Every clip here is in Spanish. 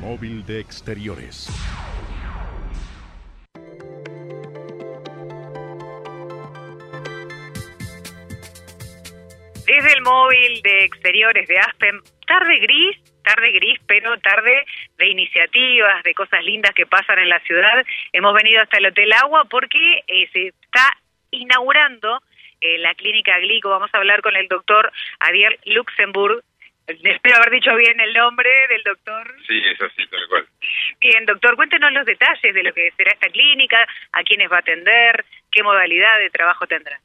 móvil de exteriores. Desde el móvil de exteriores de Aspen, tarde gris, tarde gris, pero tarde de iniciativas, de cosas lindas que pasan en la ciudad. Hemos venido hasta el Hotel Agua porque eh, se está inaugurando eh, la clínica Glico. Vamos a hablar con el doctor Ariel Luxemburg. Espero haber dicho bien el nombre del doctor. Sí, es así, tal cual. Bien, doctor, cuéntenos los detalles de lo que será esta clínica, a quiénes va a atender, qué modalidad de trabajo tendrá.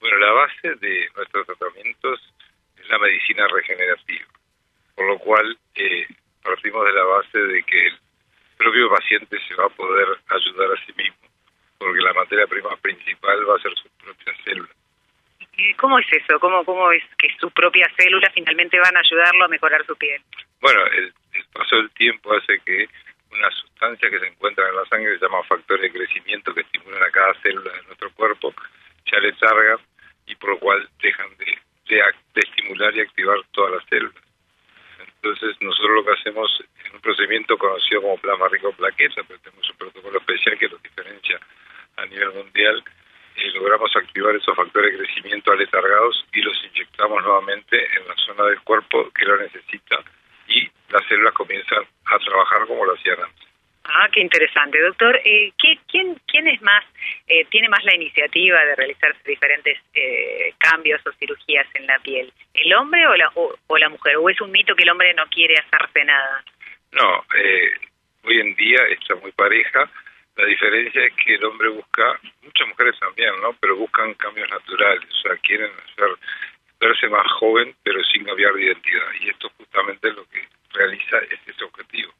Bueno, la base de nuestros tratamientos es la medicina regenerativa, por lo cual eh, partimos de la base de que el propio paciente se va a poder ayudar a sí mismo, porque la materia prima principal va a ser sus propias células. ¿Cómo es eso? ¿Cómo, ¿Cómo es que sus propias células finalmente van a ayudarlo a mejorar su piel? Bueno, el, el paso del tiempo hace que una sustancia que se encuentra en la sangre se llama factores de crecimiento que estimulan a cada célula de nuestro cuerpo se aletargan y por lo cual dejan de, de, de, estimular y activar todas las células. Entonces nosotros lo que hacemos es un procedimiento conocido como plasma rico plaqueta, pero tenemos un protocolo especial que lo diferencia a nivel mundial y logramos activar esos factores de crecimiento aletargados y los inyectamos nuevamente en la zona del cuerpo que lo necesita y las células comienzan a trabajar como lo hacían antes. Ah, qué interesante, doctor. Eh, ¿qué, quién, ¿Quién es más, eh, tiene más la iniciativa de realizarse diferentes eh, cambios o cirugías en la piel? ¿El hombre o la, o, o, la mujer? ¿O es un mito que el hombre no quiere hacerse nada? No, eh, hoy en día está muy pareja. La diferencia es que el hombre busca, muchas mujeres también, ¿no? Pero buscan cambios naturales, o sea, quieren hacer, verse más joven, pero sin cambiar de identidad. Y esto justamente es lo que realiza es ese objetivo.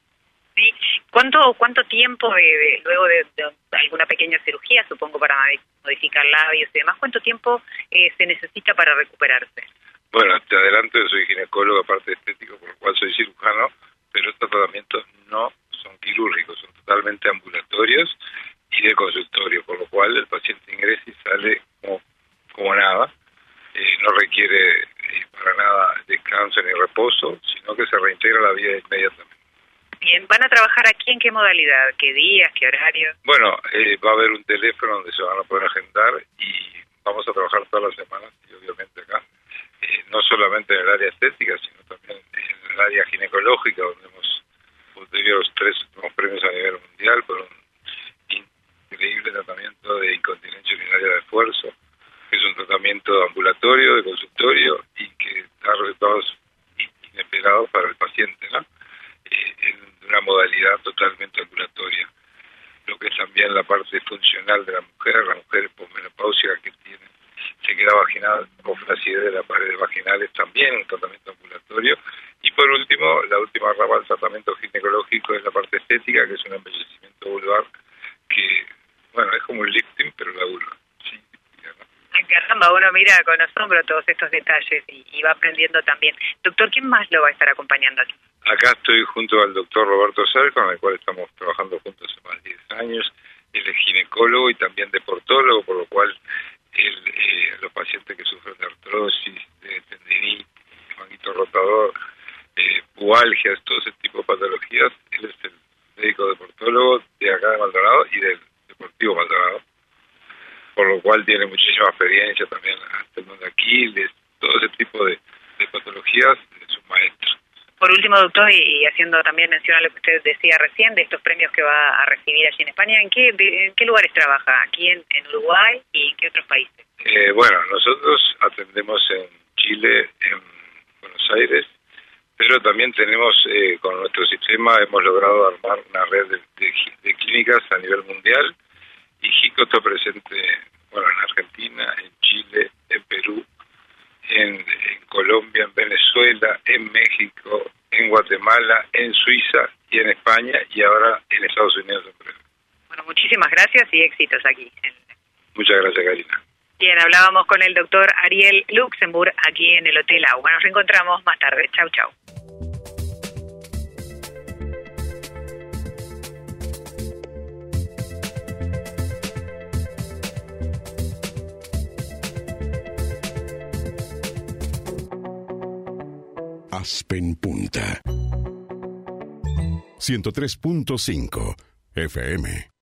¿Sí? ¿Cuánto, cuánto tiempo de, de luego de, de, alguna pequeña cirugía, supongo, para modificar labios y demás, cuánto tiempo eh, se necesita para recuperarse? Bueno, te adelanto, yo soy ginecólogo, aparte de estético, por lo cual soy cirujano, pero estos tratamientos no quirúrgicos, son totalmente ambulatorios y de consultorio, por lo cual el paciente ingresa y sale como, como nada. Eh, no requiere eh, para nada descanso ni reposo, sino que se reintegra a la vida inmediatamente. Bien, ¿van a trabajar aquí en qué modalidad? ¿Qué días? ¿Qué horarios? Bueno, eh, va a haber un teléfono donde se van a poder agendar y vamos a trabajar todas las semanas y obviamente acá. Eh, no solamente en el área estética, sino también en el área ginecológica, donde hemos obtenido los tres últimos premios a nivel mundial por un increíble tratamiento de incontinencia urinaria de esfuerzo, que es un tratamiento ambulatorio, de consultorio y que da resultados inesperados para el paciente, ¿no? Eh, en una modalidad totalmente ambulatoria. Lo que es también la parte funcional de la mujer, la mujer posmenopáusica que tiene sequedad vaginal o flacidez de las paredes vaginales, también un tratamiento ambulatorio. Por último, la última rama del tratamiento ginecológico es la parte estética, que es un embellecimiento vulvar que, bueno, es como un lifting, pero la vulva. Sí, caramba, uno mira con asombro todos estos detalles y, y, va aprendiendo también. Doctor, ¿quién más lo va a estar acompañando aquí? Acá estoy junto al doctor Roberto Sal, con el cual estamos trabajando juntos hace más de 10 años. Él es ginecólogo y también deportólogo, por lo cual él, eh, los pacientes que sufren de artrosis, de pualgias, todo ese tipo de patologías, él es el médico deportólogo de acá de Maldonado y del Deportivo Maldonado por lo cual tiene muchísima experiencia también hasta el mundo Aquiles, todo ese tipo de, de patologías es un maestro. Por último, doctor, y, haciendo también mención a lo que usted decía recién, de estos premios que va a recibir allí en España, ¿en qué, en qué lugares trabaja? ¿Aquí en, en, Uruguay y en qué otros países? Eh, bueno, nosotros atendemos en Chile, en Buenos Aires, pero también tenemos, eh, con nuestro sistema, hemos logrado armar una red de, de, de clínicas a nivel mundial, y Jico está presente, bueno, en Argentina, en Chile, en Perú, en, en, Colombia, en Venezuela, en México, en Guatemala, en Suiza y en España y ahora en Estados Unidos. Bueno, muchísimas gracias y éxitos aquí. Muchas gracias, Karina. Bien, hablábamos con el doctor Ariel Luxemburg aquí en el Hotel Agua. Nos reencontramos más tarde. Chau, chau. Aspen Punta. 103.5 FM.